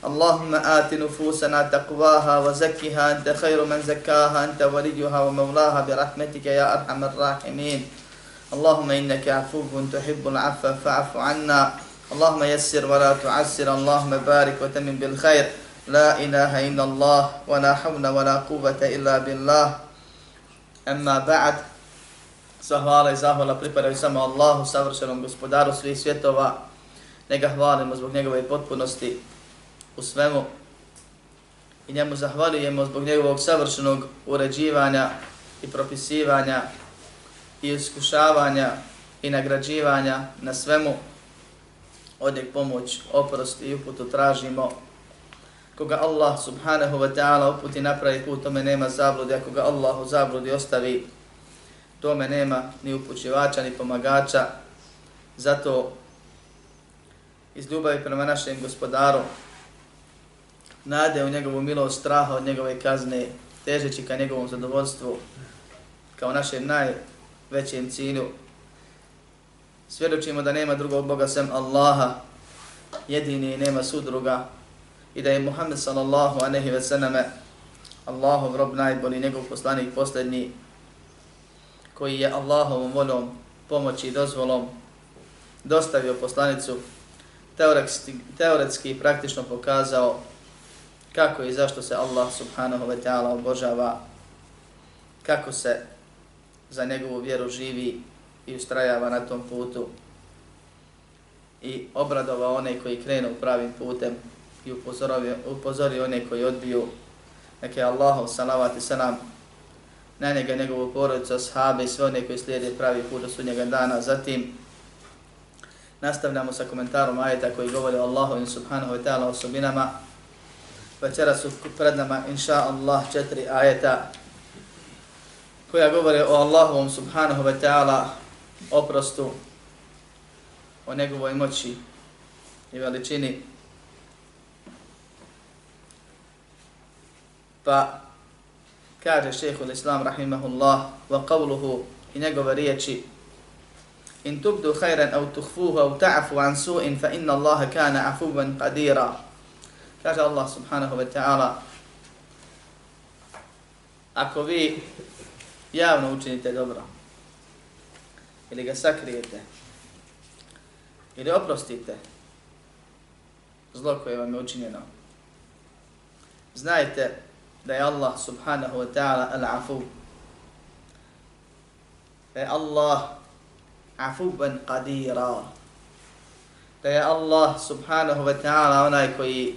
اللهم آت نفوسنا تقواها وزكها أنت خير من زكاها أنت وليها ومولاها برحمتك يا أرحم الراحمين. اللهم إنك عفو تحب العفو فاعف عنا. اللهم يسر ولا تعسر. اللهم بارك وتمن بالخير. لا إله إلا الله ولا حول ولا قوة إلا بالله. أما بعد Zahvala i zahvala pripadaju samo Allahu, savršenom gospodaru svih svjetova. Nega hvalimo zbog njegove potpunosti. U svemu. I njemu zahvaljujemo zbog njegovog savršenog uređivanja i propisivanja i iskušavanja i nagrađivanja na svemu. Odjek pomoć, oprost i uputu tražimo. Koga Allah subhanahu wa ta'ala uputi napravi put, tome nema zabludi, ako koga Allah u zabludi ostavi, tome nema ni upućivača, ni pomagača. Zato iz ljubavi prema našem gospodaru, nade u njegovu milost, straha od njegove kazne, težeći ka njegovom zadovoljstvu, kao našem najvećem cilju. Svjedočimo da nema drugog Boga sem Allaha, jedini i nema sudruga, i da je Muhammed sallallahu anehi ve sallame Allahov rob najbolji, njegov poslanik posljednji, koji je Allahovom voljom, pomoći i dozvolom dostavio poslanicu, teoretski, teoretski praktično pokazao kako i zašto se Allah subhanahu wa ta'ala obožava, kako se za njegovu vjeru živi i ustrajava na tom putu? I obradova one koji krenu pravim putem i upozori, upozori one koji odbiju. Neke Allahov salavat i salam na njega, njegovu porodicu, ashabe i sve one koji slijede pravi put do sudnjega dana. Zatim nastavljamo sa komentarom ajeta koji govori o Allahu subhanahu wa ta'ala osobinama. Večera su pred nama, inša Allah, četiri ajeta koja govore o Allahovom subhanahu wa ta'ala oprostu, o njegovoj moći i veličini. Pa kaže šehhul islam rahimahullah wa qavluhu i njegove riječi in tubdu khayran au tuhfuhu au ta'afu an su'in fa inna Allaha kana afuban qadira. Kaže Allah subhanahu wa ta'ala, ako vi javno učinite dobro, ili ga sakrijete, ili oprostite zlo koje vam je učinjeno, znajte da je Allah subhanahu wa ta'ala al-afu, da je Allah afuban qadira, da je Allah subhanahu wa ta'ala onaj koji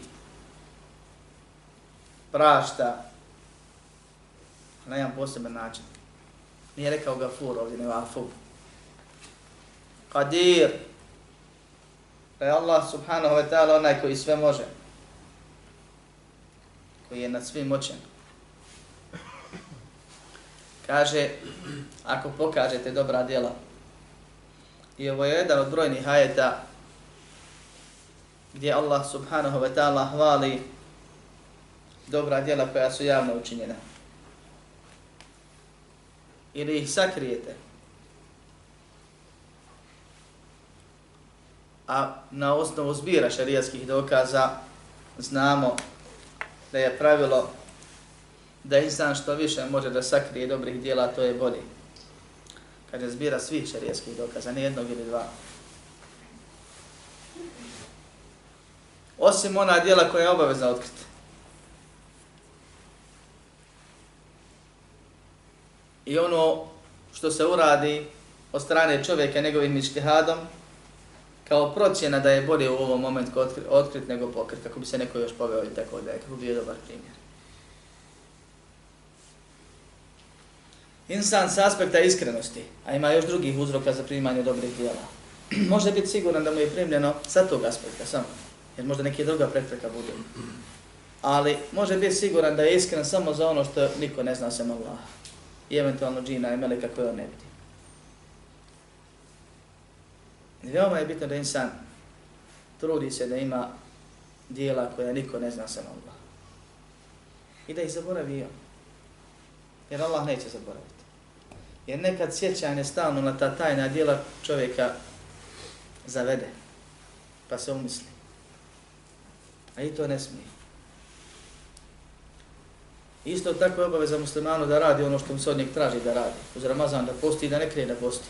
prašta na jedan poseban način. Nije rekao gafur ovdje, nego afu. Qadir. Da je Allah subhanahu wa ta'ala onaj koji sve može. Koji je nad svim moćen. Kaže, ako pokažete dobra djela, i ovo je jedan od brojnih ajeta gdje Allah subhanahu wa ta'ala hvali dobra djela koja su javno učinjena. Ili ih sakrijete. A na osnovu zbira šarijatskih dokaza znamo da je pravilo da insan što više može da sakrije dobrih djela, to je bolje. Kaže zbira svih šarijatskih dokaza, ne jednog ili dva. Osim ona djela koja je obavezna otkriti. I ono što se uradi od strane čovjeka njegovim ištihadom, kao procjena da je bolje u ovom momentu otkrit, otkrit nego pokrit, kako bi se neko još poveo i tako da je, kako bi bio dobar primjer. Insan s aspekta iskrenosti, a ima još drugih uzroka za primanje dobrih dijela, može biti siguran da mu je primljeno sa tog aspekta samo. Jer možda neke druga prepreka bude. Ali može biti siguran da je iskren samo za ono što niko ne zna sem mogla. I eventualno džina i meleka koje on ne vidi. Veoma je bitno da insan trudi se da ima dijela koja niko ne zna sam Allah. I da ih zaboravi on. Jer Allah neće zaboraviti. Jer nekad sjećanje stalno na ta tajna dijela čovjeka zavede. Pa se umisli. A i to ne smije. Isto tako je obaveza muslimanu da radi ono što mu se od njeg traži da radi. Uz Ramazan da posti i da ne krije da posti.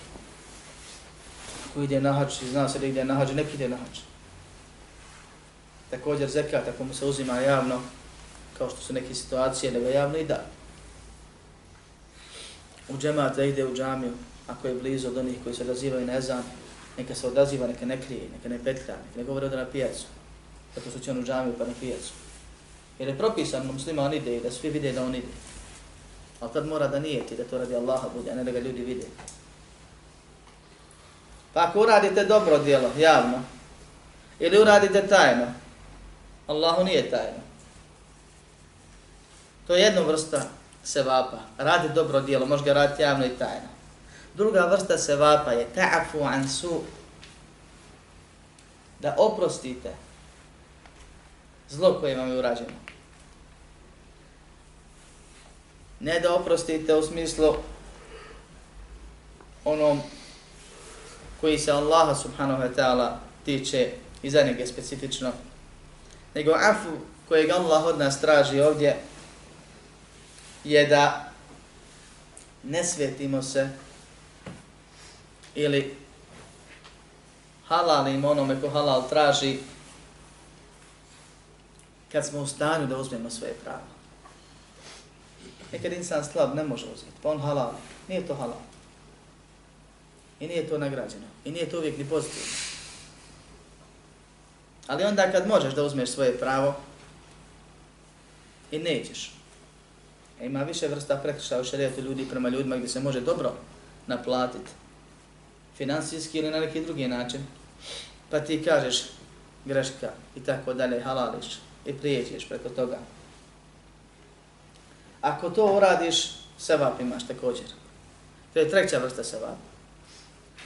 Ako ide na hač, zna se da ide na hač, nek ide na hač. Također zekat, ako mu se uzima javno, kao što su neke situacije, nego javno i da. U džemat da ide u džamiju, ako je blizu od onih koji se odazivaju na ezan, neka se odaziva, neka ne krije, neka ne petlja, neka ne govore na pijacu. Zato što će on u džamiju pa na pijacu. Jer je propisan musliman ide i da svi vide da on ide. Ali tad mora da nije ti da to radi Allaha bude, a ne da ga ljudi vide. Pa ako uradite dobro djelo, javno, ili uradite tajno, Allahu nije tajno. To je jedna vrsta sevapa. Radi dobro djelo, može ga raditi javno i tajno. Druga vrsta sevapa je ta'afu an su. Da oprostite zlo koje vam je urađeno. Ne da oprostite u smislu onom koji se Allaha subhanahu wa ta'ala tiče i za njega specifično, nego afu kojeg Allah od nas traži ovdje je da ne svetimo se ili halalimo onome ko halal traži kad smo u stanju da uzmemo svoje pravo. Nekad insan slab ne može uzeti, pa on halal. Nije to halal. I nije to nagrađeno. I nije to uvijek ni pozitivno. Ali onda kad možeš da uzmeš svoje pravo i nećeš. E ima više vrsta prekršaja u šarijetu ljudi prema ljudima gdje se može dobro naplatiti. Finansijski ili na neki drugi način. Pa ti kažeš greška i tako dalje, halališ i prijeđeš preko toga. Ako to uradiš, sevap imaš također. To je treća vrsta sevapa.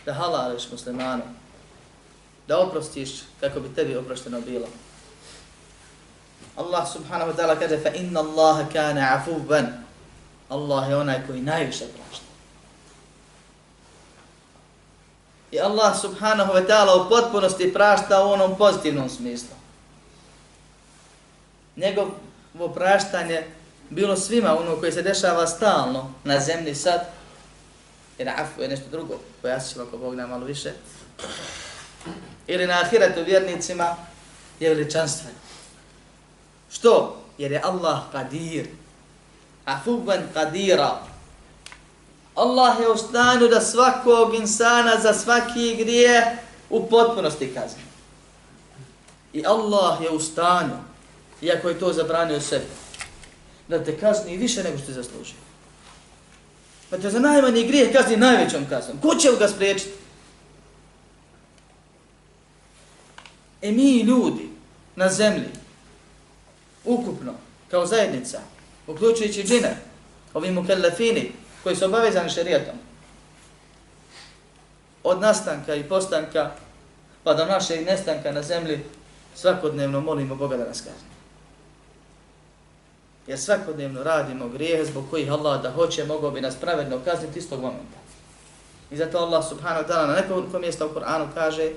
Da halališ muslimanu, da oprostiš kako bi tebi oprošteno bilo. Allah subhanahu wa ta'ala kaže fa inna Allaha kana afuvan. Allah je onaj koji najviše prašta. I Allah subhanahu wa ta'ala u potpunosti prašta u onom pozitivnom smislu njegovo praštanje bilo svima ono koje se dešava stalno na zemlji sad, jer afu je nešto drugo, pojasnit ćemo ako Bog nam malo više, ili na ahiretu vjernicima, je veličanstven. Što? Jer je Allah kadir. Afuban kadira. Allah je u stanju da svakog insana za svaki grije u potpunosti kazni. I Allah je u stanju iako je to zabranio sebi, da te kazni više nego što je zaslužio. Pa te za najmanji grijeh kazni najvećom kaznom. Ko će ga spriječiti? E mi ljudi na zemlji, ukupno, kao zajednica, uključujući džine, ovi mukellefini, koji su obavezani šarijetom, od nastanka i postanka, pa do našeg nestanka na zemlji, svakodnevno molimo Boga da nas kazni jer svakodnevno radimo grijehe zbog kojih Allah da hoće, mogao bi nas pravedno kazniti istog momenta. I zato Allah subhanahu wa ta'ala na nekoliko mjesta u Kur'anu kaže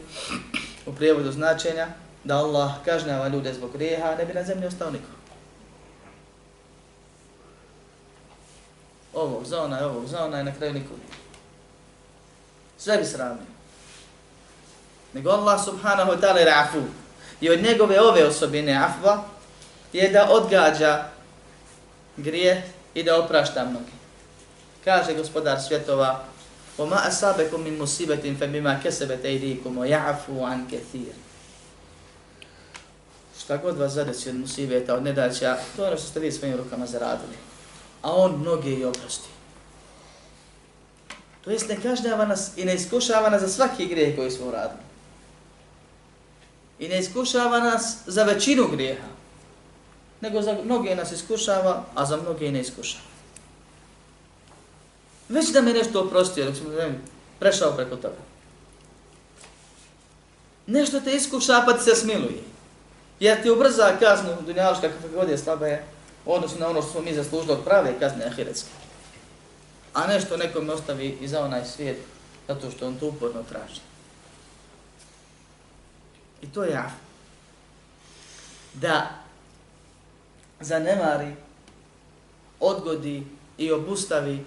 u prijevodu značenja da Allah kažnjava ljude zbog grijeha, ne bi na zemlji ostao niko. Ovog zona je ovog zona i na kraju niko Sve bi sravnio. Nego Allah subhanahu wa ta'ala je rafu. I od njegove ove osobine afva je da odgađa grije i da oprašta mnogi. Kaže gospodar svjetova, وَمَا أَسَابَكُمْ مِنْ مُسِيبَةٍ فَبِمَا كَسَبَتْ أَيْدِيكُمْ وَيَعْفُوا عَنْ كَثِيرٍ Šta god vas zadesi od musibeta, od nedaća, to je ono što ste vi svojim rukama zaradili. A on mnoge i oprosti. To jest ne kažnjava nas i ne iskušava nas za svaki grijeh koji smo uradili. I ne iskušava nas za većinu grijeha, nego za mnoge nas iskušava, a za mnoge ne iskušava. Već da me nešto oprostio, dok sam prešao preko toga. Nešto te iskuša pa ti se smiluje. Jer ti ubrza kaznu dunjaloška kakva god je slaba je, odnosno na ono što smo mi zaslužili od prave kazne ahiretske. A nešto nekom ostavi i za onaj svijet, zato što on to uporno traži. I to je ja. Da zanemari, odgodi i obustavi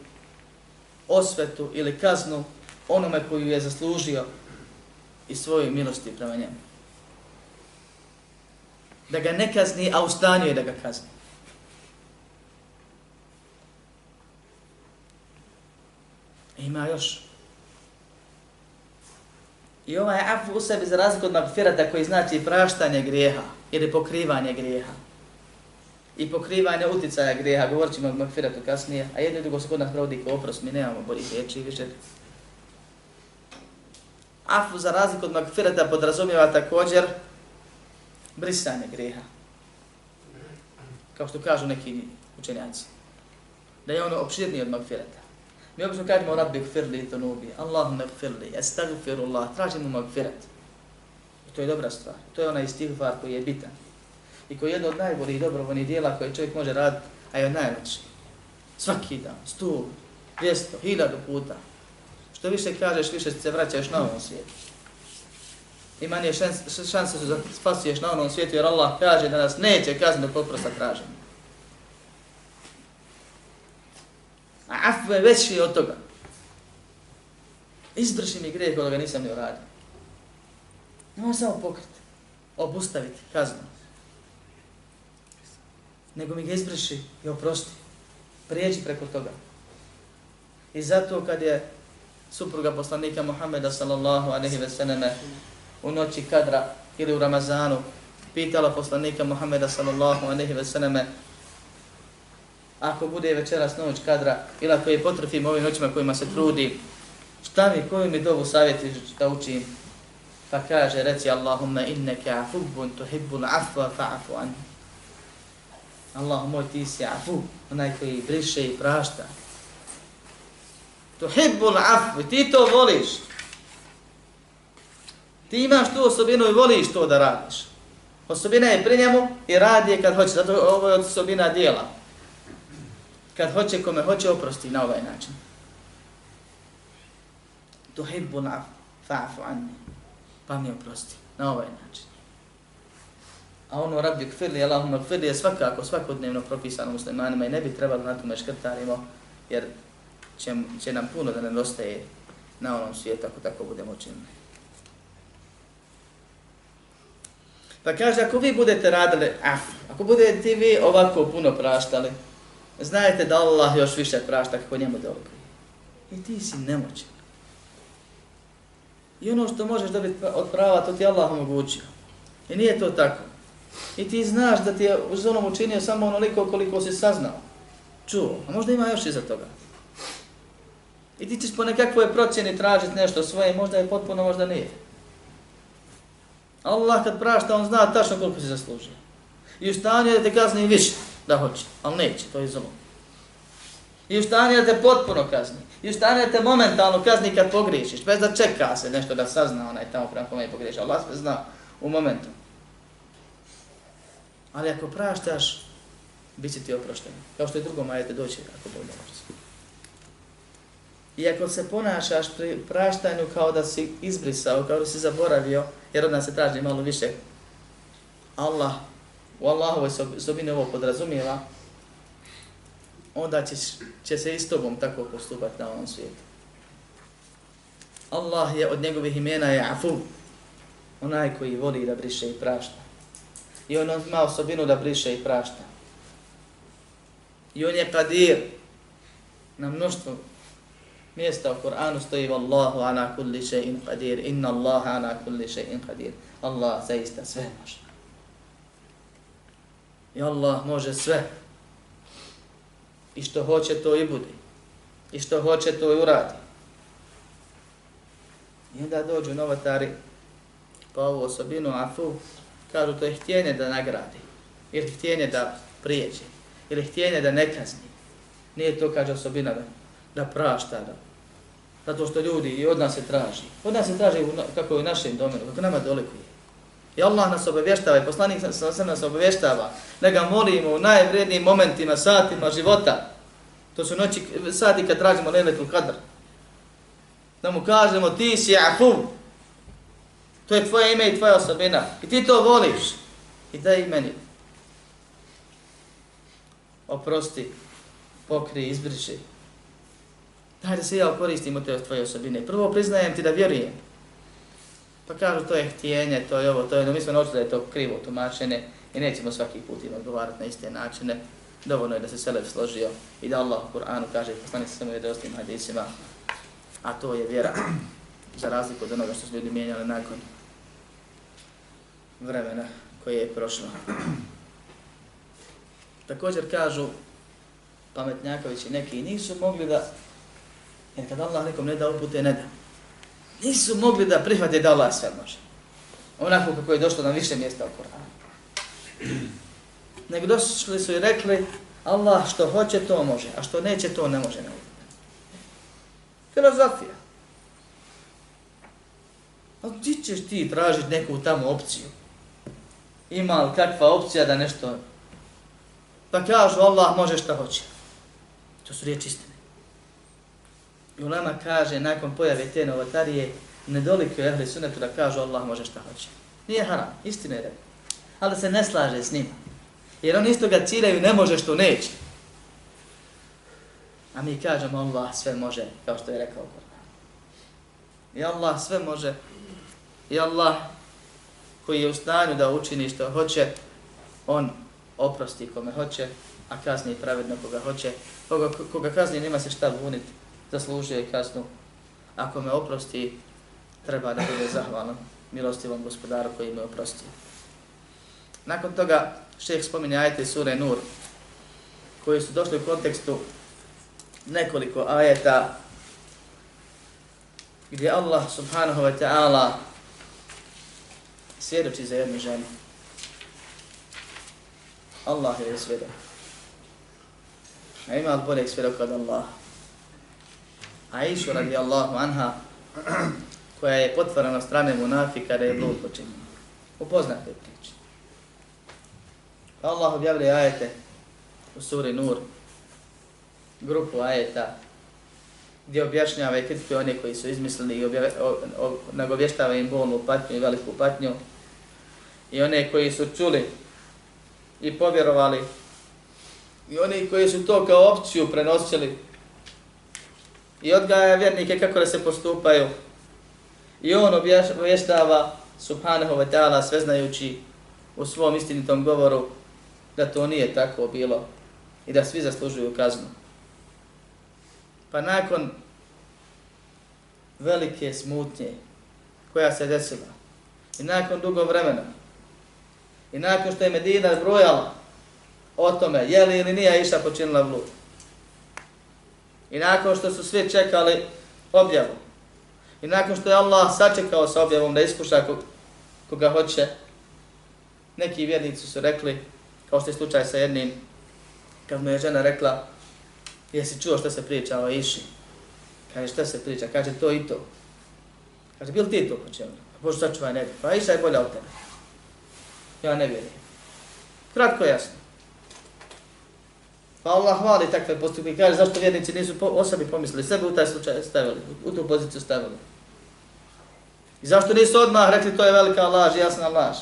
osvetu ili kaznu onome koju je zaslužio i svoje milosti prema njemu. Da ga ne kazni, a u stanju je da ga kazni. Ima još. I ovaj afu u sebi za razliku od magfirata koji znači praštanje grijeha ili pokrivanje grijeha i pokrivanje uticaja grijeha, govorit ćemo o magfiratu kasnije, a jedno i drugo se kod nas provodi kao oprost, mi nemamo boljih riječi više. Afu za razliku od magfirata podrazumijeva također brisanje grijeha. Kao što kažu neki učenjaci. Da je ono opširnije od magfirata. Mi obično kažemo rabbi gfirli to nubi, Allahumma gfirli, estagfirullah, tražimo magfirat. I to je dobra stvar. To je onaj istighfar koji je bitan i koji je jedno od najboljih dobrovoljnih dijela koje čovjek može raditi, a je najveći. Svaki dan, stu, dvijesto, hiljadu puta. Što više kažeš, više se vraćaš na ovom svijetu. I manje šanse, šanse su da spasuješ na onom svijetu, jer Allah kaže da nas neće kazniti poprosta traženja. A afu je veći od toga. Izbrši mi grijeh koga nisam ni uradio. Nemoj samo pokriti, obustaviti kaznu nego mi ga izbriši i oprosti. Prijeđi preko toga. I zato kad je supruga poslanika Muhammeda sallallahu alaihi ve sallame u noći kadra ili u Ramazanu pitala poslanika Muhammeda sallallahu alaihi ve sallame ako bude večeras noć kadra ili ako je potrefim ovim noćima kojima se trudi, šta mi, koju mi dovu savjeti da učim? Pa kaže, reci Allahumma inneke afubbun tuhibbul afwa fa'afu anhu. Allah moj ti si afu, onaj koji briše i prašta. Tuhibbul afu, ti to voliš. Ti imaš tu osobinu i voliš to da radiš. Osobina je pri njemu i radi je kad hoće, zato ovo je osobina dijela. Kad hoće, kome hoće, oprosti na ovaj način. Tuhibbul afu, fa'afu anni. Pa mi oprosti na ovaj način. A ono rabbi kfirli, Allahumma kfirli je svakako, svakodnevno propisano muslimanima i ne bi trebalo na tome škrtarimo, jer će, će nam puno da nedostaje na onom svijetu ako tako budemo činili. Pa kaže, ako vi budete radili, af, ako budete vi ovako puno praštali, znajte da Allah još više prašta kako njemu dobro. I ti si nemoćan. I ono što možeš dobiti od prava, to ti Allah omogućio. I nije to tako. I ti znaš da ti je u učinio samo onoliko koliko si saznao. Čuo. A možda ima još iza toga. I ti ćeš po nekakvoj procjeni tražiti nešto svoje, možda je potpuno, možda nije. Allah kad prašta, on zna tačno koliko si zaslužio. I u stanju da te kazni više, da hoće, ali neće, to je zlo. I u stanju da te potpuno kazni. I u stanju da te momentalno kazni kad pogriješiš, bez da čeka se nešto da sazna onaj tamo prema kome je pogriješio. Allah sve zna u momentu. Ali ako praštaš, bit će ti oprošteno. Kao što je drugom ajete doći ako Bog da I ako se ponašaš pri praštanju kao da si izbrisao, kao da si zaboravio, jer od nas se traži malo više, Allah, u Allahovoj sobini ovo podrazumijeva, onda će, će se i s tobom tako postupati na ovom svijetu. Allah je od njegovih imena je afu, onaj koji voli da briše i prašta. I on ima osobinu da briše i prašta. I on je kadir. Na mnoštvo mjesta u Kur'anu stoji Wallahu ana kulli shay'in qadir. Inna Allaha ana kulli shay'in qadir. Allah zaista sve može. I Allah može sve. I što hoće to i bude. I što hoće to i uradi. I onda dođu novatari Pa ovu osobinu afu, kažu to je htjenje da nagradi, ili htjenje da prijeđe, ili htjenje da ne kazni. Nije to, kaže osobina, da, da prašta, da, zato što ljudi i od nas se traži. Od nas se traži kako je u našem domenu, kako nama dolikuje. I Allah nas obavještava i poslanik sam nas obavještava da ga molimo u najvrednijim momentima, satima života. To su noći, sati kad tražimo lejletul kadr. Da mu kažemo ti si afu. To je tvoje ime i tvoja osobina. I ti to voliš. I daj i meni. Oprosti, pokri, izbriši. Daj da se ja koristim od te tvoje osobine. Prvo priznajem ti da vjerujem. Pa kažu to je htijenje, to je ovo, to je, no mi smo naučili da je to krivo tumačene i nećemo svaki put im odgovarati na iste načine. Dovoljno je da se Selef složio i da Allah u Kur'anu kaže poslani se samo jednostim hadisima, a to je vjera za razliku od onoga što su ljudi mijenjali nakon vremena koje je prošlo. Također kažu pametnjakovići neki nisu mogli da, jer kad Allah nekom ne da upute, ne da nisu mogli da prihvate da Allah sve može. Onako kako je došlo na više mjesta u Koranu. Nego došli su i rekli, Allah što hoće to može, a što neće to ne može. Filozofija. A ti ćeš ti tražiti neku tamo opciju? Ima li kakva opcija da nešto... Pa kažu Allah može šta hoće. To su riječi istine. I ulema kaže, nakon pojave te novotarije, nedoliko je ehli sunetu da kažu Allah može šta hoće. Nije haram, istina je rekao. Ali se ne slaže s njima. Jer oni isto ga ciljaju, ne može što neće. A mi kažemo Allah sve može, kao što je rekao Kur'an. I Allah sve može. I Allah koji je u stanju da učini što hoće, on oprosti kome hoće, a kazni pravedno koga hoće. Koga, koga kazni nema se šta buniti zaslužio je kaznu. Ako me oprosti, treba da bude zahvalan milostivom gospodaru koji me oprostio. Nakon toga šeheh spominje ajete sure Nur, koji su došli u kontekstu nekoliko ajeta gdje Allah subhanahu wa ta'ala svjedoči za jednu ženu. Allah je svjedok. A ima li boljeg svjedoka od Allaha? radi Allahu anha, koja je potvorena strane munafika da je blud počinjena. Upoznate priče. Pa Allah objavlja ajete u suri Nur, grupu ajeta, gdje objašnjava i kritikuje one koji su izmislili i objave, o, o, nagovještava im bolnu patnju i veliku patnju. I one koji su čuli i povjerovali i oni koji su to kao opciju prenosili i odgaja vjernike kako da se postupaju. I on obještava subhanahu wa ta'ala sveznajući u svom istinitom govoru da to nije tako bilo i da svi zaslužuju kaznu. Pa nakon velike smutnje koja se desila i nakon dugo vremena i nakon što je Medina brojala o tome je li ili nije Iša počinila blud, I nakon što su svi čekali objavu, i nakon što je Allah sačekao sa objavom da iskuša koga hoće, neki vjernici su rekli, kao što je slučaj sa jednim, kad mu je žena rekla, jesi čuo što se priča o Iši? Kaže, što se priča? Kaže, to i to. Kaže, bil ti to počeo? Pa Bože, sačuvaj, ne Pa Iša je bolja od tebe. Ja ne vjerujem. Kratko jasno. Pa Allah hvali takve postupke i kaže zašto vjernici nisu po, o sebi pomislili, sebe u taj slučaj stavili, u tu poziciju stavili. I zašto nisu odmah rekli to je velika laž, jasna laž.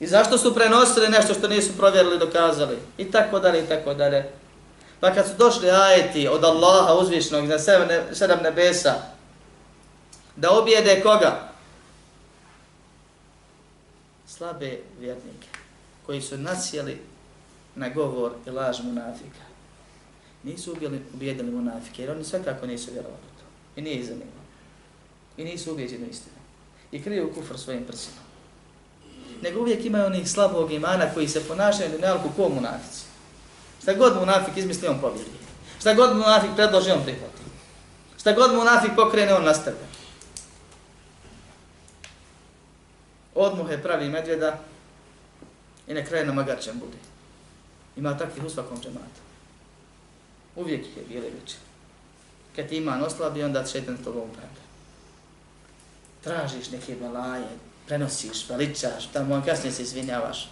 I zašto su prenosili nešto što nisu provjerili, dokazali. I tako dalje, i tako dalje. Pa kad su došli ajeti od Allaha uzvišnog za sedam nebesa, da objede koga? Slabe vjernike, koji su nasjeli na govor i laž munafika. Nisu ubijeli, ubijedili munafike, jer oni svakako nisu vjerovali u to. I nije ih zanimalo. I nisu ubijeđeni istinu. I kriju kufr svojim prsima. Nego uvijek imaju onih slabog imana koji se ponašaju na nealku ko munafici. Šta god munafik izmisli, on povjeri. Šta god munafik predloži, on prihvati. Šta god munafik pokrene, on nastavlja. Odmuhe pravi medvjeda i na kraju namagarčan bude. Ima takvih u svakom džematu. Uvijek je bile veće. Kad ti iman oslabi, onda šetan s tobom upravlja. Tražiš neke balaje, prenosiš, veličaš, tamo on kasnije se izvinjavaš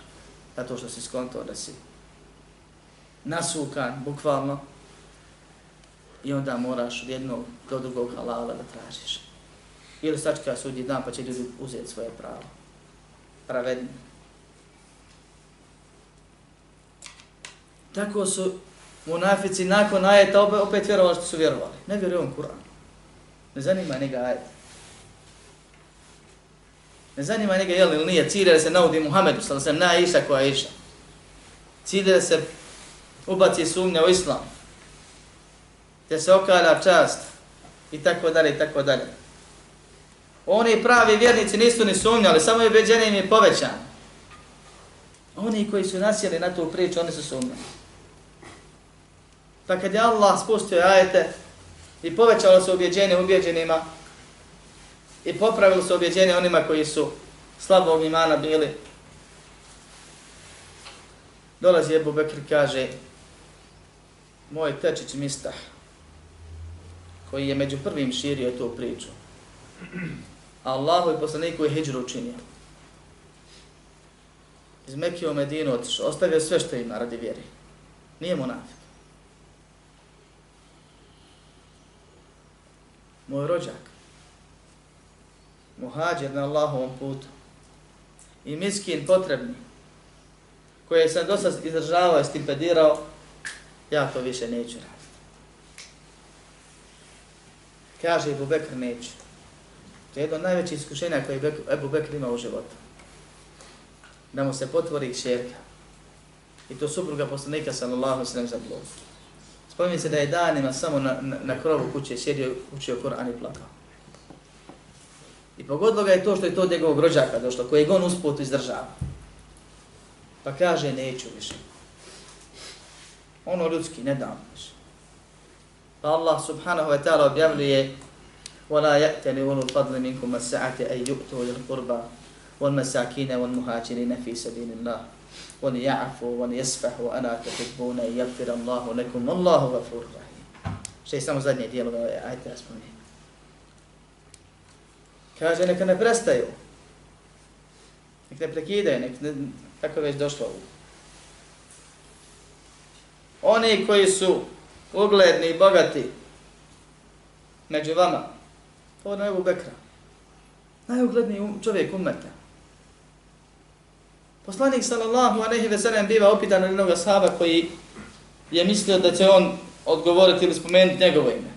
zato što si skonto da si nasukan, bukvalno, i onda moraš od jednog do drugog halala da tražiš. Ili sačka sudi dan pa će ljudi uzeti svoje pravo pravedni. Tako su munafici nakon ajeta opet vjerovali što su vjerovali. Ne vjeruju on Kur'an. Ne zanima njega ajet. Ne zanima njega jel ili nije. Cilje da se naudi Muhammedu, sada se na iša koja je iša. Cilje da se ubaci sumnja u islam. Da se okala čast. I tako dalje, i tako dalje. Oni pravi vjernici nisu ni sumnjali, samo je ubeđenje im je povećano. Oni koji su nasjeli na tu priču, oni su sumnjali. Pa kad je Allah spustio ajete i povećalo se ubjeđenje ubjeđenima i popravilo se ubjeđenje onima koji su slabog imana bili, dolazi Ebu Bekr i kaže moj tečić Mistah koji je među prvim širio tu priču. Allahu i poslaniku je hijđru učinio. Iz Mekije u Medinu otišao, ostavio sve što ima radi vjeri. Nije mu nafik. moj rođak, muhađer na Allahovom putu i miskin potrebni, koje sam dosta izdržavao i stipendirao, ja to više neću raditi. Kaže Ibu Bekr, neću. To je jedno od najvećih iskušenja koje je Ebu Bekr imao u životu. Da mu se potvori šerka. I to supruga poslanika sallallahu sallam za blogu. Spominje se da je danima samo na, na, na krovu kuće sjedio, učio Koran i plakao. I pogodilo ga je to što je to njegovog rođaka došlo, kojeg on usput izdržava. Pa kaže, neću više. Ono ljudski, ne dam više. Pa Allah subhanahu wa ta'ala objavljuje وَلَا يَأْتَنِ أُولُوا الْفَضْلِ مِنْكُمْ السَّعَةِ أَيْ يُؤْتُوا لِلْقُرْبَى وَالْمَسَاكِينَ وَالْمُهَاجِرِينَ فِي سَبِيلِ اللَّهِ وليعفوا وليسفحوا أنا تحبون أن يغفر الله لكم والله غفور رحيم što je samo zadnje dijelo da je ajte ja spominjem. Kaže, neka ne prestaju. Nek ne prekidaju, nek ne, tako već došlo u. Oni koji su ugledni i bogati među vama, to je Ebu Bekra. Najugledniji um, čovjek umeta. Poslanik sallallahu alejhi ve sellem biva opitan od jednog sahaba koji je mislio da će on odgovoriti ili spomenuti njegovo ime.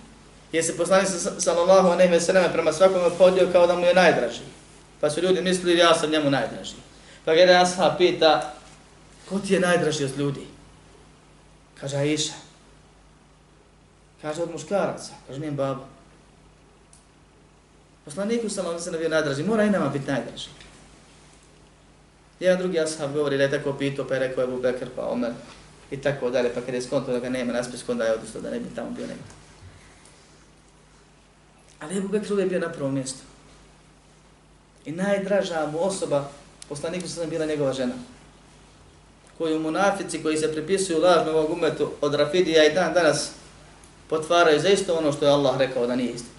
Jer se poslanik sallallahu alejhi ve sellem prema svakom podio kao da mu je najdraži. Pa su ljudi mislili ja sam njemu najdraži. Pa ga jedan sahab pita ko ti je najdraži od ljudi? Kaže Aisha. Kaže od muškaraca. Kaže njen baba. Poslaniku sallallahu alejhi ve je najdraži. Mora i nama biti najdraži. Jedan drugi ashab govori da je tako pitao, pa je rekao Ebu Bekr, pa Omer, i tako dalje, pa kad je skonto da ga nema na spisku, onda je odustao da ne bi tamo bio nema. Ali Ebu Bekr uvijek bio na prvom mjestu. I najdraža mu osoba, poslaniku sam bila njegova žena, koju munafici koji se pripisuju lažno ovog umetu od Rafidija i dan danas potvaraju za isto ono što je Allah rekao da nije isto.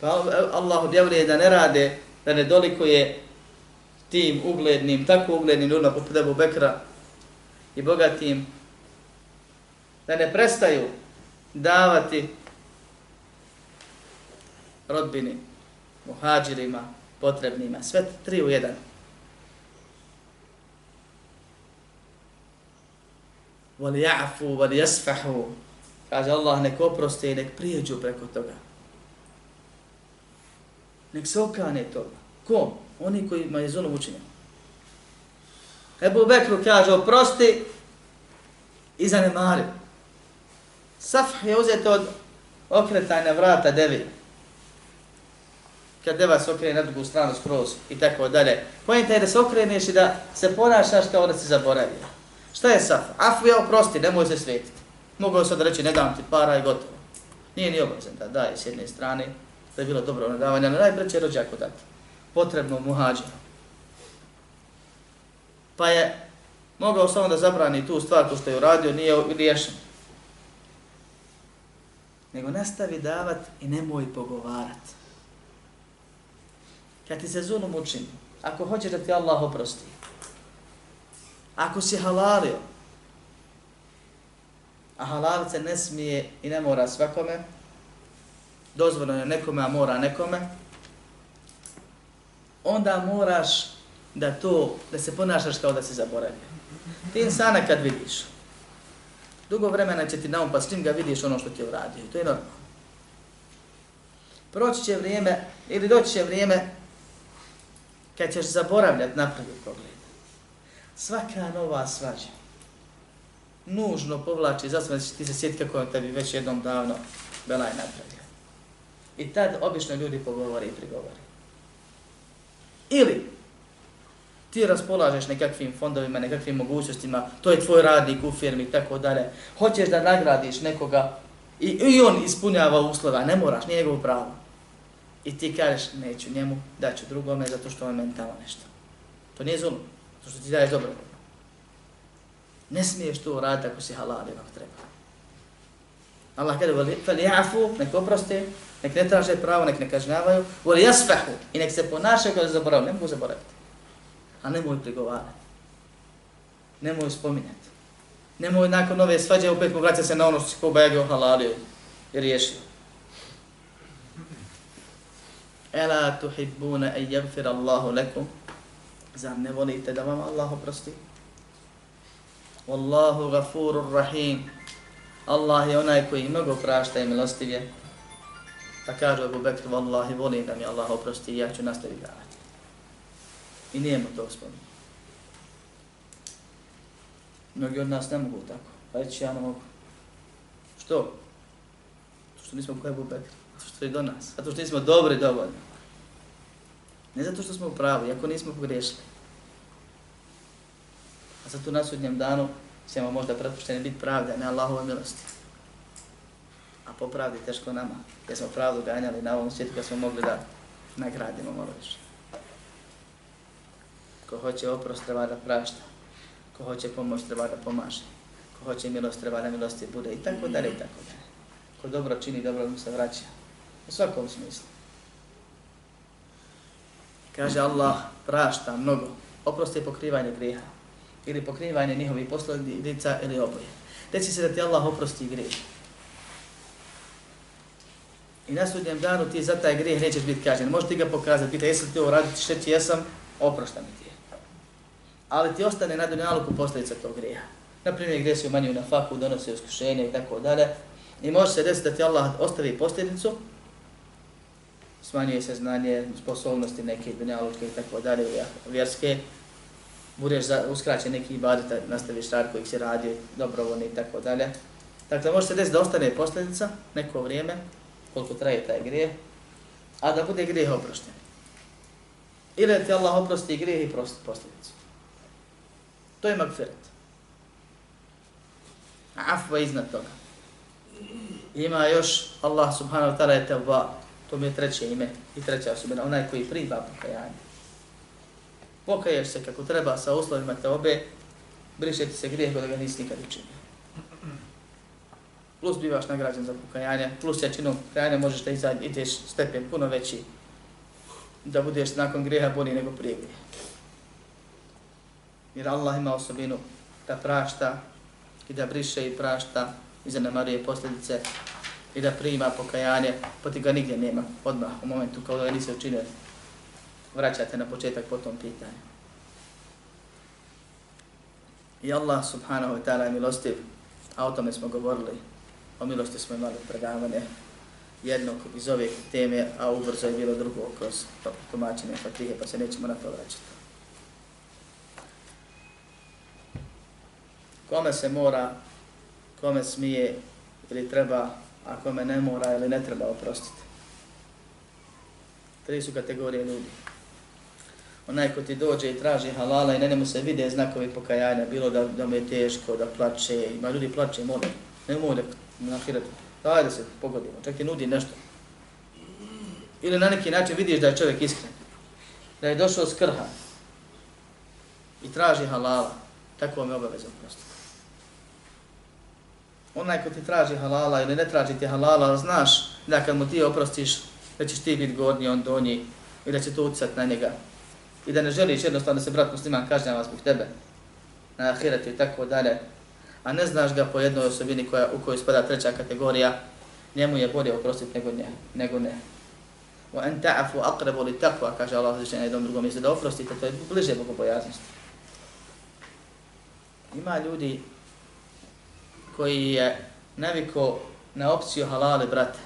Pa e, Allah objavljuje da ne rade da ne dolikuje tim uglednim, tako uglednim ljudima poput Ebu Bekra i bogatim, da ne prestaju davati rodbini, muhađirima, potrebnima, sve tri u jedan. Vali ja'fu, vali jasfahu, kaže Allah, nek oproste i nek prijeđu preko toga. Nek se okane toga. Ko? Oni koji ima je zulum učinjen. Ebu Bekru kaže, oprosti i zanemari. Saf je uzeti od okretanja vrata devi. Kad deva se okrene na drugu stranu skroz i tako dalje. Pojenta je da se okreneš i da se ponašaš kao da si zaboravio. Šta je saf? Afu je oprosti, nemoj se svetiti. Mogu sad reći, ne dam ti para i gotovo. Nije ni obavezan da daje s jedne strane, da je bilo dobro ono, davanja na najbraće rođaku dati. Potrebno mu. Pa je mogao samo da zabrani tu stvar ko što je uradio, nije riješen. Nego nastavi davat i nemoj pogovarat. Kad ti se zulum učini, ako hoćeš da ti Allah oprosti, ako si halalio, a halal se ne smije i ne mora svakome, dozvoljeno je nekome, a mora nekome, onda moraš da to, da se ponašaš kao da se zaboravio. Ti insana kad vidiš, dugo vremena će ti naum, pa s čim ga vidiš ono što ti je uradio. To je normalno. Proći će vrijeme, ili doći će vrijeme, kad ćeš zaboravljati napravi pogled. Svaka nova svađa nužno povlači, zato ti se sjeti kako je tebi već jednom davno belaj napravio. I tad obično ljudi pogovore i prigovore. Ili ti raspolažeš nekakvim fondovima, nekakvim mogućnostima, to je tvoj radnik u firmi i tako dalje. Hoćeš da nagradiš nekoga i, i on ispunjava uslova, ne moraš, nije njegov pravo. I ti kažeš, neću njemu, daću drugome zato što on meni tamo nešto. To nije zulum, to što ti daješ dobro. Ne smiješ to raditi ako si halal ako treba. Allah kada voli, jafu, nek oproste, nek ne traže pravo, nek ne kažnjavaju, voli jasfahu, i nek se ponašaju kada zaboravaju, ne mogu zaboraviti. A nemoj prigovarati. Nemoj spominjati. Nemoj nakon ove svađe opet povratiti se na ono što si ko bajagio halalio i riješio. Ela tuhibbuna en jagfir Allahu lekum. Zar ne volite da vam Allah oprosti? Wallahu gafurur rahim. Allah je onaj koji mnogo prašta i milostiv je. Pa kaže Abu Bekr, vallahi volim da mi Allah oprosti i ja ću nastaviti davati. I nije mu to spomenuo. Mnogi od nas ne mogu tako. Pa reći ja ne mogu. Što? Zato što nismo koji Abu Bekr. Zato što je do nas. Zato što nismo dobri dovoljno. Ne zato što smo u pravu, iako nismo pogriješili. A zato na sudnjem danu ćemo možda prepušteni biti pravda, ne Allahove milosti. A po pravdi teško nama, jer smo pravdu ganjali na ovom svijetu kad smo mogli da nagradimo malo više. Ko hoće oprost treba da prašta, ko hoće pomoć treba da pomaže, ko hoće milost treba da milosti bude i tako dalje i tako dalje. Ko dobro čini, dobro mu se vraća. U svakom smislu. Kaže Allah, prašta mnogo, oprost je pokrivanje grijeha ili pokrivanje njihovih posljedica ili oboje. Deci se da ti Allah oprosti grijeh. I na sudnjem danu ti za taj grijeh nećeš biti kažen. Možeš ti ga pokazati, pita jesi li ti ovo raditi šteći, jesam, oprošta mi ti je. Ali ti ostane na dunjaluku posljedica tog grijeha. Naprimjer, gdje si umanjio na faku, donosio iskušenje i tako dalje. I može se desiti da ti Allah ostavi posljedicu, smanjuje se znanje, sposobnosti neke dunjalučke i tako dalje, vjerske, budeš za, uskraćen neki ibadeta, nastaviš rad koji si radio, dobrovoljni i tako dalje. Dakle, može se desiti da ostane posljedica neko vrijeme, koliko traje taj grijeh, a da bude grijeh oprošten. Ili ti Allah oprosti grijeh i prosti posljedicu. To je magfiret. Afva iznad toga. Ima još Allah subhanahu wa ta'ala je tevba, to mi je treće ime i treća osobina, onaj koji priba pokajanje pokaješ se kako treba sa uslovima te obe, briše ti se grijeh kod ga nisi nikad učinio. Plus bivaš nagrađen za pokajanje, plus jačinom pokajanja možeš da izad, ideš stepen puno veći, da budeš nakon grijeha bolji nego prije grijeha. Jer Allah ima osobinu da prašta i da briše i prašta i zanemaruje posljedice i da prima pokajanje, poti ga nigdje nema odmah u momentu kao da ga nisi učinio vraćate na početak po tom pitanju. I Allah subhanahu wa ta'ala je milostiv, a o tome smo govorili, o milosti smo imali predavanje jednog iz ove teme, a ubrzo je bilo drugo kroz tumačenje Fatihe, pa se nećemo na to vraćati. Kome se mora, kome smije ili treba, a kome ne mora ili ne treba oprostiti. Tri su kategorije ljudi onaj ko ti dođe i traži halala i na njemu se vide znakovi pokajanja, bilo da, da mu je teško, da plače, ima ljudi plače, molim, ne mogu da na hiratu, daj da se pogodimo, čak ti nudi nešto. ili na neki način vidiš da je čovjek iskren, da je došao s krha i traži halala, tako vam je obaveza prosto. Onaj ko ti traži halala ili ne traži ti halala, znaš da kad mu ti oprostiš, da ćeš ti biti gornji, on donji i da će to utjecati na njega. I da ne želiš jednostavno da se brat musliman kažnjava zbog tebe na ahiretu i tako dalje, a ne znaš ga po jednoj osobini koja, u kojoj spada treća kategorija, njemu je bolje oprostiti nego ne. Nego ne. Wa an ta'fu aqrabu li taqwa, kaže Allah uzviše jednom drugom mjestu, da oprostite, to je bliže bogobojaznosti. Ima ljudi koji je naviko na opciju halali brate.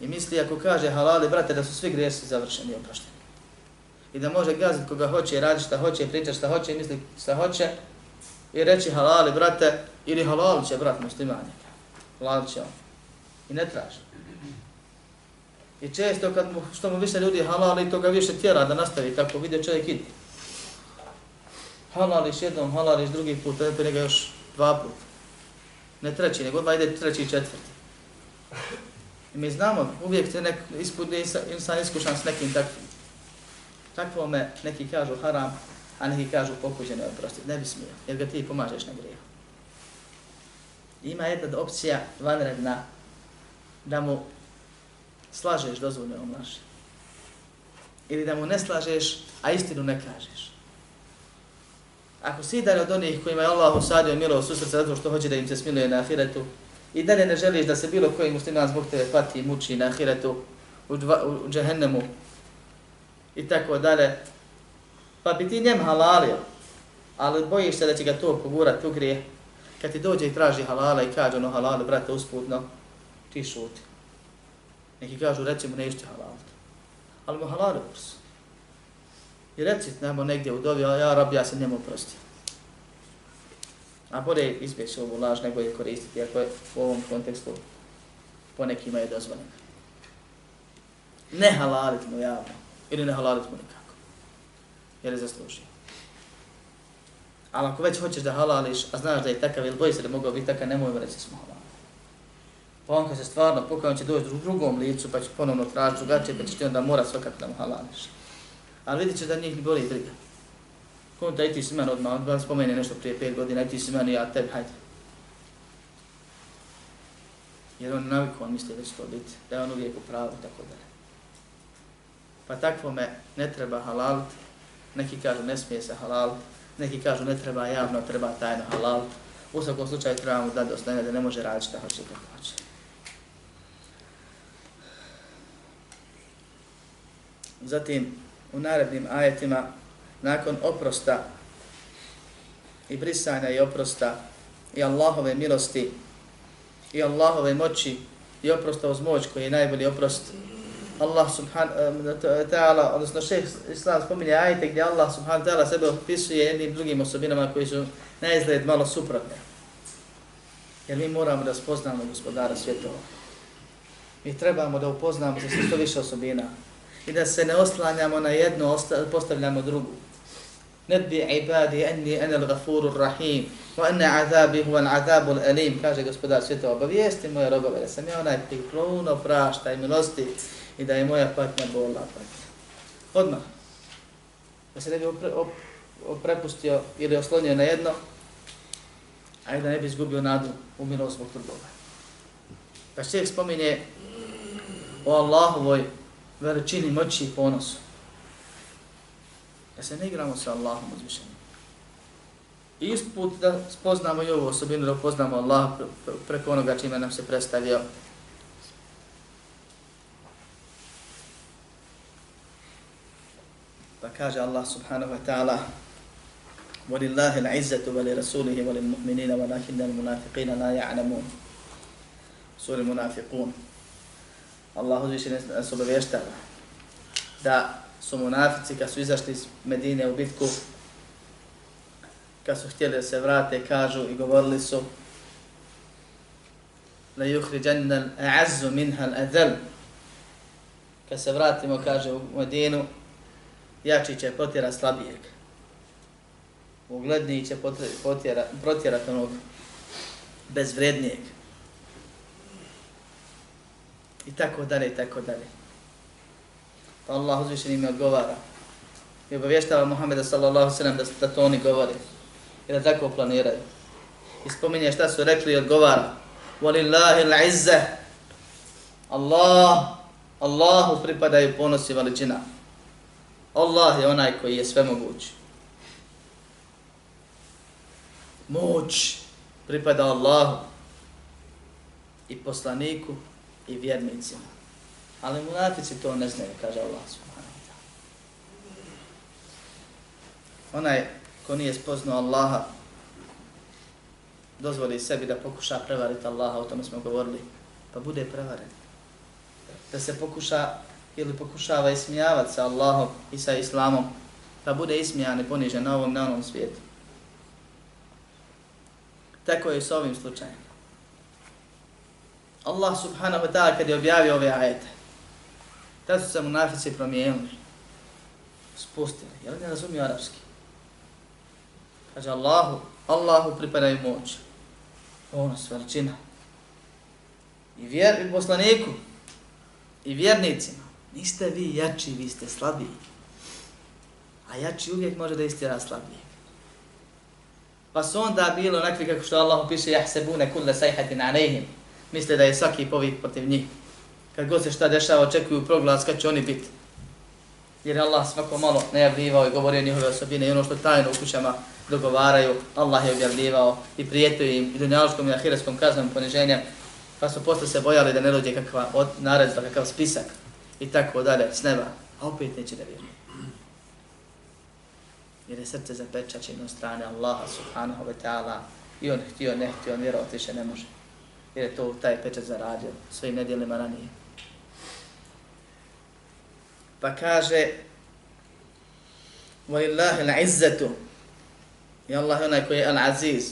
I misli ako kaže halali brate da su svi grijesi završeni i oprošteni. I da može gaziti koga hoće, radi šta hoće, priča šta hoće, misli šta hoće, i reći halali brate, ili halali će brat muslimani. Halali će on. I ne traži. I često kad mu, što mu više ljudi halali, to ga više tjera da nastavi kako vide čovjek ide. Halališ jednom, halališ drugi put, to je ga još dva put. Ne treći, nego odmah ide treći i četvrti. I mi znamo, uvijek se nek, isku, insan iskušan s nekim takvim. Takvome neki kažu haram, a neki kažu pokuđeno je oprostiti. Ne bi smio, jer ga ti pomažeš na grijehu. Ima jedna opcija vanredna da mu slažeš dozvoljeno laži. Ili da mu ne slažeš, a istinu ne kažeš. Ako si dalje od onih kojima je Allah usadio milo u srce zato što hoće da im se smiluje na ahiretu, i dalje ne želiš da se bilo koji musliman zbog tebe pati i muči na ahiretu, u, dva, u džahennemu, i tako dalje, pa bi ti njem halalio, ali bojiš se da će ga to pogurati u grije, kad ti dođe i traži halala i kaže ono halale, brate, usputno, ti šuti. Neki kažu, reci mu nešto halal. Ali mu halal je prsu. I reci nemo negdje u dobi, ja rab, ja se njemu prosti. A bolje izbjeći ovu laž nego je koristiti, ako je u ovom kontekstu po nekima je dozvoljeno. Ne halalit mu javno, ili ne halalit mu nikako. Jer je zaslužio. Ali ako već hoćeš da halališ, a znaš da je takav ili boji se da mogao biti takav, nemoj mu reći smo halali. Pa on kad se stvarno pokao, će doći u drugom licu, pa će ponovno tražiti drugačije, pa će ti onda mora svakako da mu halališ. Ali vidit će da njih ne boli briga. Kom da i ti si meni odmah, odmah spomeni nešto prije pet godina, i ti si meni, ja tebi, hajde. Jer on navikao, on misli da će to biti, da je on uvijek u pravu, tako dalje. Pa takvo me ne treba halalit, neki kažu ne smije se halalit, neki kažu ne treba javno, treba tajno halalit. U svakom slučaju trebamo da dostane da ne može raditi šta hoće kako hoće. Zatim, u narednim ajetima, nakon oprosta i brisanja i oprosta i Allahove milosti i Allahove moći i oprosta uz moć koji je najbolji oprost, Allah subhanahu eh, ta'ala, odnosno šeh Islam spominje ajte gdje Allah subhanahu ta'ala sebe opisuje jednim drugim osobinama koji su na izgled malo suprotne. Jer mi moramo da spoznamo gospodara svjetova. Mi trebamo da upoznamo se što više osobina i da se ne oslanjamo na jedno, postavljamo drugu. Nedbi ibadi enni enel gafurur rahim, wa ene azabi huvan azabu alim, kaže gospodar svjetova, obavijesti moje robove, da sam ja onaj prikluno prašta i milosti i da je moja patnja bolna patnja. Odmah. Da se ne bi opre, op, prepustio ili oslonio na jedno, a da ne bi izgubio nadu u milost trgova. Pa čovjek spominje o Allahovoj veličini, moći i ponosu. Da se ne igramo sa Allahom uzvišenim. I isput da spoznamo i ovu osobinu, da upoznamo Allah preko onoga čime nam se predstavio. Pa kaže Allah subhanahu wa ta'ala وَلِلَّهِ الْعِزَّةُ وَلِرَسُولِهِ وَلِلْمُؤْمِنِينَ وَلَكِنَّ الْمُنَافِقِينَ لَا يَعْلَمُونَ Sura Munafiqun. Allah uzviše nas obavještava da su munafici kad su izašli iz Medine u bitku, kad su htjeli da se vrate, kažu i govorili su la yukhrijanna al-a'azzu minha al-adhal. Kad se vratimo, kaže u Medinu, jači će potjera slabijeg. Ugledniji će potjera, protjerat onog bezvrednijeg. I tako dalje, i tako dalje. Pa Allah uzvišen mi odgovara. I obavještava Muhammeda sallallahu sallam da, da to oni govore. I da tako planiraju. I spominje šta su rekli i odgovara. Walillahi 'izza. Allah, Allahu pripadaju ponosi veličina. Allah je onaj koji je sve moguć. Moć pripada Allahu i poslaniku i vjernicima. Ali munafici to ne znaju, kaže Allah subhanahu wa ta'ala. Onaj ko nije spoznao Allaha, dozvoli sebi da pokuša prevariti Allaha, o tome smo govorili, pa bude prevaren. Da se pokuša ili pokušava ismijavati sa Allahom i sa Islamom, pa bude ismijan i ponižen na ovom na onom svijetu. Tako je i s ovim slučajem. Allah subhanahu wa ta'ala kad je objavio ove ajete, tad su se munafici promijenili, spustili, jer ne razumiju arapski. Kaže Allahu, Allahu pripadaju moć, ponos, veličina. I vjer i poslaniku, i vjernicima, niste vi jači, vi ste slabiji. A jači uvijek može da istira slabije. Pa su onda bilo onakvi kako što Allah piše, jahsebune kulle sajhatin anehim, misle da je svaki povik protiv njih. Kad god se šta dešava, očekuju proglas kad će oni biti. Jer Allah svako malo najavljivao i govorio njihove osobine i ono što tajno u kućama dogovaraju, Allah je objavljivao i prijetio im i dunjaloškom i ahiretskom kaznom poniženjem, pa su posle se bojali da ne dođe kakva od naredba, kakav spisak i tako dalje s neba, a opet neće da vjeruju. Jer je srce zapečačeno strane Allaha subhanahu wa ta'ala i on htio, ne htio, on vjerovati više ne može jer je to taj pečat zaradio svojim nedjelima ranije. Pa kaže وَلِلَّهِ الْعِزَّةُ I Allah je onaj koji je Al-Aziz.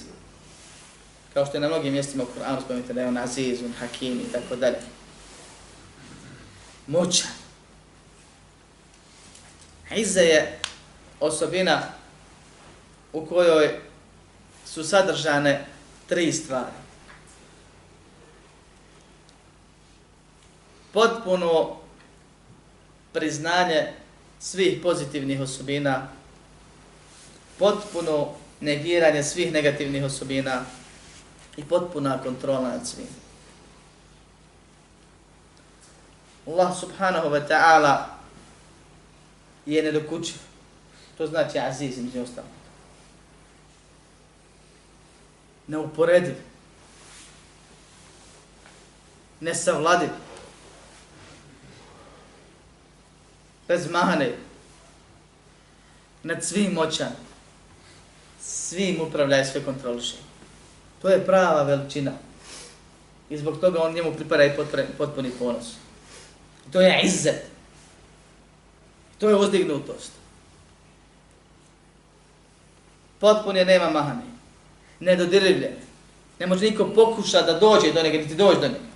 Kao što je na mnogim mjestima u Kur'anu spomenuti da je on Aziz, on Hakim i tako dalje. Moćan. Izza je osobina u kojoj su sadržane tri stvari. potpuno priznanje svih pozitivnih osobina, potpuno negiranje svih negativnih osobina i potpuna kontrola nad svim. Allah subhanahu wa ta'ala je nedokućiv. To znači aziz, među ostalo. Neuporediv. Nesavladiv. bez mahane, nad svim moćan, svim upravljaje, sve kontroliše. To je prava veličina. I zbog toga on njemu pripada i potpuni ponos. I to je izzet. To je uzdignutost. Potpun je nema mahane. Nedodirljive. Ne može niko pokuša da dođe do njega, niti dođe do njega.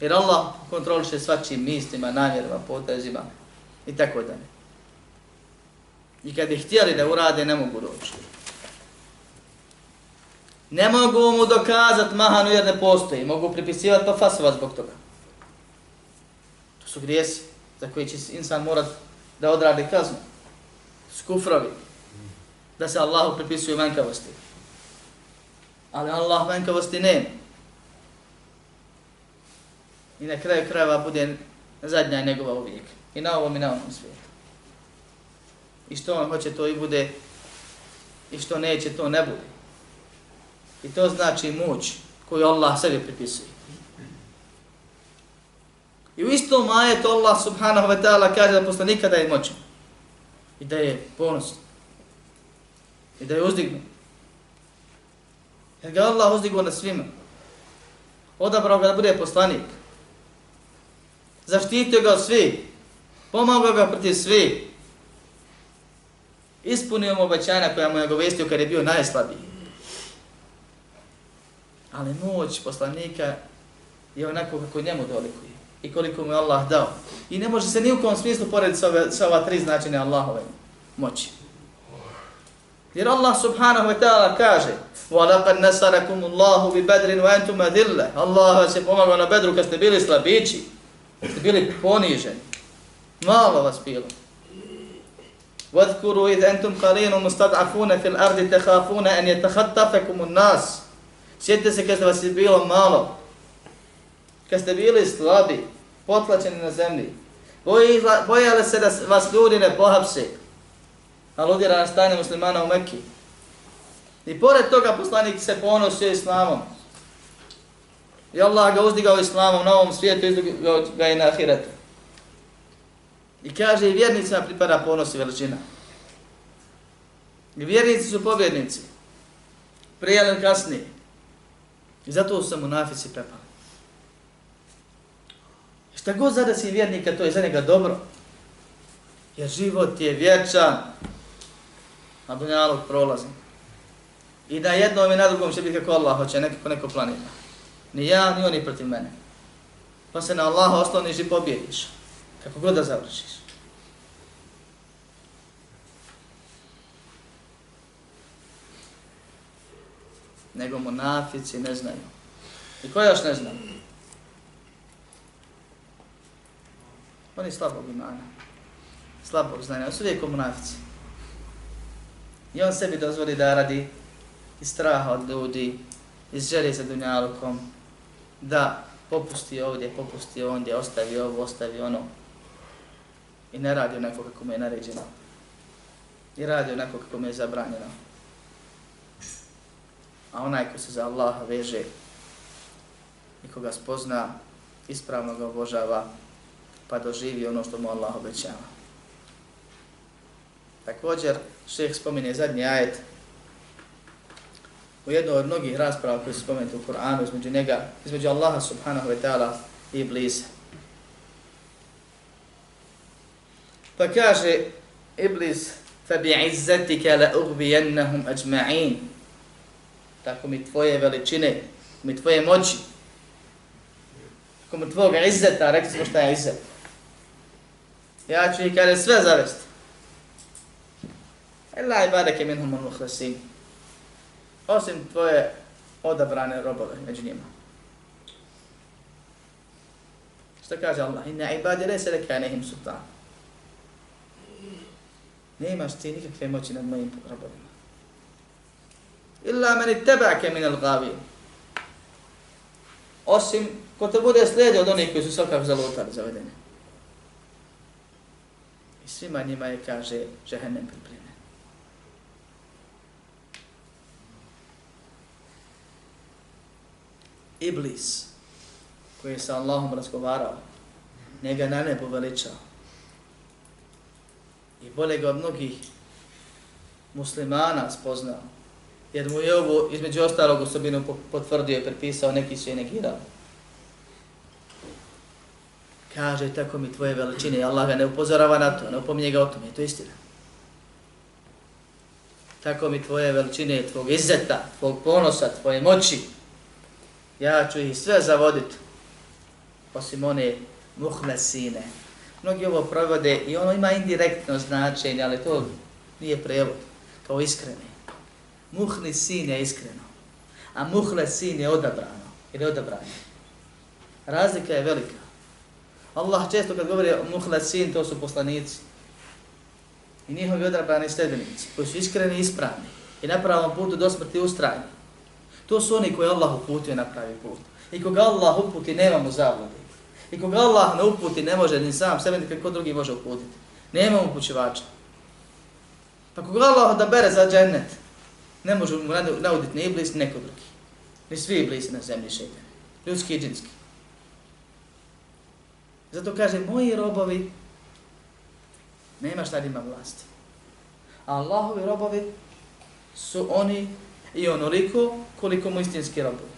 Jer Allah kontroliše svačim mislima, namjerima, potezima, i tako dalje. I kad bi htjeli da urade, ne mogu doći. Ne mogu mu dokazat mahanu jer ne postoji. Mogu pripisivati pa fasova zbog toga. Su grijesi za koje će insan morat da odradi kaznu. Skufrovi. Da se Allahu pripisuju manjkavosti. Ali Allah manjkavosti nema. I na kraju krajeva bude zadnja njegova uvijek i na ovom i na onom svijetu. I što on hoće to i bude, i što neće to ne bude. I to znači moć koju Allah sebi pripisuje. I u istom ajetu Allah subhanahu wa ta'ala kaže da poslanika nikada je moćan. I da je ponosan. I da je uzdignut. Jer ga Allah uzdigao na svima. Odabrao ga da bude poslanik. Zaštitio ga od svih. Pomogao ga protiv svi. Ispunio mu obećanja koja mu je govestio kad je bio najslabiji. Ali moć poslanika je onako kako njemu dolikuje I koliko mu je Allah dao. I ne može se ni u kom smislu porediti sa, ove, sa ova tri značine Allahove moći. Jer Allah subhanahu wa ta'ala kaže وَلَقَدْ نَسَرَكُمُ اللَّهُ بِبَدْرٍ وَاَنْتُمَ ذِلَّ Allah vas je pomagao na bedru kad ste bili slabići, kad ste bili poniženi. Malo vas bilo. Wadhkuru id entum qalinu mustad'afuna fil ardi takhafuna an yatakhattafakum an-nas. Sjetite se kad vas je bilo malo. Kad ste bili slabi, potlačeni na zemlji. Bojali se da vas ljudi ne pohapse. Aludira na stanje muslimana u Mekki. I pored toga poslanik se ponosio islamom. I Allah ga uzdigao islamom na ovom svijetu, izdigao ga i na ahiretu. I kaže, i vjernicima pripada ponos i veličina. I vjernici su pobjednici. Prije ili kasnije. I zato su se munafici prepali. Šta god zada si vjernika, to je za njega dobro. Jer život je vječan. A dunjalog prolazi. I na jednom i na drugom će biti kako Allah hoće, nekako neko planira. Ni ja, ni oni protiv mene. Pa se na Allaha osloniš i pobjediš. Kako god da završiš. Nego monafici ne znaju. I ko još ne znaju? Oni slabog imana. Slabog znanja. Oni su uvijek komunafici. I on sebi dozvoli da radi iz straha od ljudi, iz želje za dunjalukom, da popusti ovdje, popusti ondje, ostavi ovo, ostavi ono. I ne radi onako kako mu je naređeno. I radi onako kako mu je zabranjeno. A onaj ko se za Allaha veže i koga spozna, ispravno ga obožava, pa doživi ono što mu Allah obećava. Također, šeh spominje zadnji ajet u jednoj od mnogih rasprava koji su spomenuti u Kur'anu između njega, između Allaha subhanahu wa ta'ala i Iblisa. Pa kaže Iblis, فَبِعِزَّتِكَ لَأُغْبِيَنَّهُمْ أَجْمَعِينَ Tako mi tvoje veličine, mi tvoje moći, tako mi tvojeg izzeta, rekli smo šta je izzet. Ja ću ih kada sve zavesti. Ela ibadake minhum al muhlasin. osim tvoje odabrane robove među njima. Što kaže Allah? Inna ibadi lese leke anehim sultan. Ne imaš ti nikakve moći nad mojim robovima. Illa meni tebake min al-gavi. Osim ko te bude slijedio od onih koji su svakako zalutali zavedeni. I svima njima je, kaže, žehennem pripremljen. Iblis, koji je sa Allahom razgovarao, njega na nebu veličao. I bolje ga od mnogih muslimana spoznao, jer mu je ovo između ostalog osobinu potvrdio i prepisao, neki su je negirali. Kaže, tako mi tvoje veličine, Allah ga ne upozorava na to, ne upominje ga o tome, to je istina. Tako mi tvoje veličine, tvog izzeta, tvog ponosa, tvoje moći, ja ću ih sve zavoditi, osim one muhlesine. Mnogi ovo provode i ono ima indirektno značenje, ali to nije prevod, kao iskreni. Muhni sin je iskreno, a muhle sin je odabrano, ili odabranje. Razlika je velika. Allah često kad govori o muhlasin, to su poslanici. I njihovi odrabani sledbenici, koji su iskreni i ispravni i na pravom putu do smrti ustrajni. To su oni koji Allah uputio na pravi put. I koga Allah uputi, nema mu zavodi. I koga Allah ne uputi, ne može ni sam sebe, ni kako drugi može uputiti. Nema mu upućivača. Pa koga Allah da bere za džennet, ne može mu nauditi ni iblis, ni neko drugi. Ni svi iblisi na zemlji šeitani. Ljudski i džinski. Zato kaže, moji robovi, nema šta da ima vlasti. A Allahovi robovi su oni i onoliko koliko mu istinski robovi.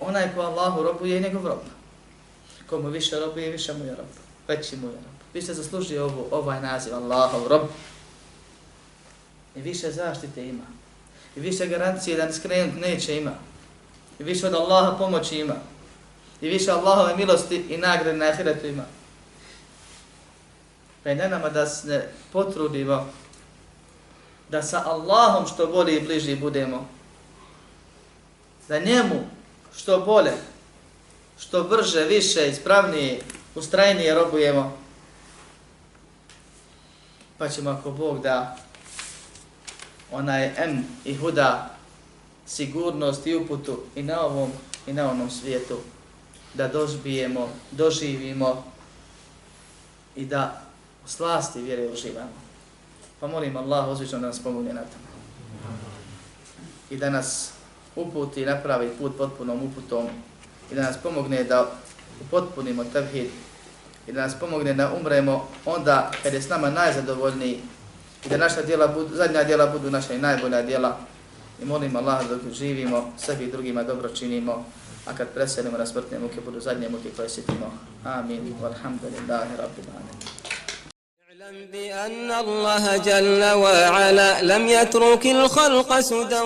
Onaj ko Allahu robuje je njegov rob. Komu više robuje, više mu je rob. Veći mu je rob. Više zaslužuje ovo, ovaj naziv Allahov rob. I više zaštite ima. I više garancije da skrenut neće ima. I više od Allaha pomoći ima. I više Allahove milosti i nagrade na ahiretu ima. Pa je nama da se potrudimo da sa Allahom što bolje i bliži budemo, da njemu što bolje, što brže, više, ispravnije ustrajnije robujemo, pa ćemo ako Bog da onaj M i huda sigurnost i uputu i na ovom i na onom svijetu da dožbijemo, doživimo i da u slasti vjere uživamo. Pa molim Allah uzvično da nas pomogne na tome. I da nas uputi i napravi put potpunom uputom. I da nas pomogne da upotpunimo tevhid. I da nas pomogne da umremo onda kad je s nama najzadovoljniji. I da naša djela budu, zadnja djela budu naša i najbolja djela. I molim Allah da živimo, sebi i drugima dobro činimo, a kad preselimo na smrtne muke budu zadnje muke koje sjetimo. Amin. Walhamdulillahi rabbil alamin. بأن الله جل وعلا لم يترك الخلق سدى